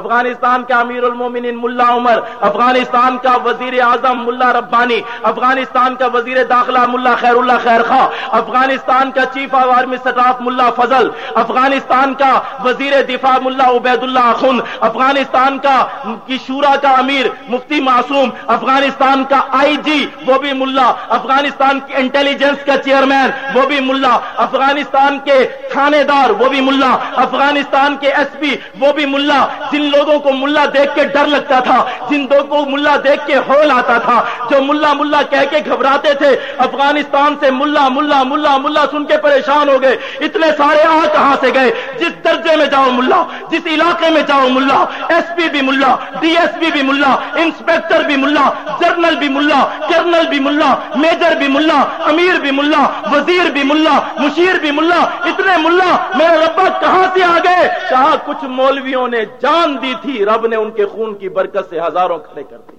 افغانستان کا امیر المومنین ملا عمر، افغانستان کا وزیر اعظم ملا ربانی، افغانستان کا وزیر داخلہ ملا خیر اللہ خیر خواہ افغانستان کا چیف آف آرمی سٹاف ملا فضل، افغانستان کا وزیر دفاع ملا عبید اللہ خن، افغانستان کا کی شورا کا امیر مفتی معصوم، افغانستان کا آئی جی وہ بھی ملا، افغانستان کی انٹیلیجنس کا چیئرمین وہ بھی ملا، افغانستان کے تھانے دار وہ بھی ملا۔ افغانستان کے ایس پی، وہ بھی ملا۔ جن لوگوں کو ملا دیکھ کے ڈر لگتا تھا، جن لوگوں کو ملا دیکھ کے ہول آتا تھا۔ جو ملا ملا کہہ کے گھبراتے تھے، افغانستان سے ملا ملا ملا ملا سن کے پریشان ہو گئے۔ اتنے سارے آ کہاں سے گئے؟ جس درجے میں جاؤ ملا، جس علاقے میں جاؤ ملا ایس پی بھی ملا ڈی ایس پی بھی ملا انسپیکٹر بھی ملا جرنل بھی ملا کرنل بھی ملا میجر بھی ملا امیر بھی ملا وزیر بھی ملا مشیر بھی ملا، اتنے ملا، میرے ربا کہاں سے آ گئے؟ کہا کچھ مولویوں نے جان دی تھی، رب نے ان کے خون کی برکت سے ہزاروں کھڑے کر دی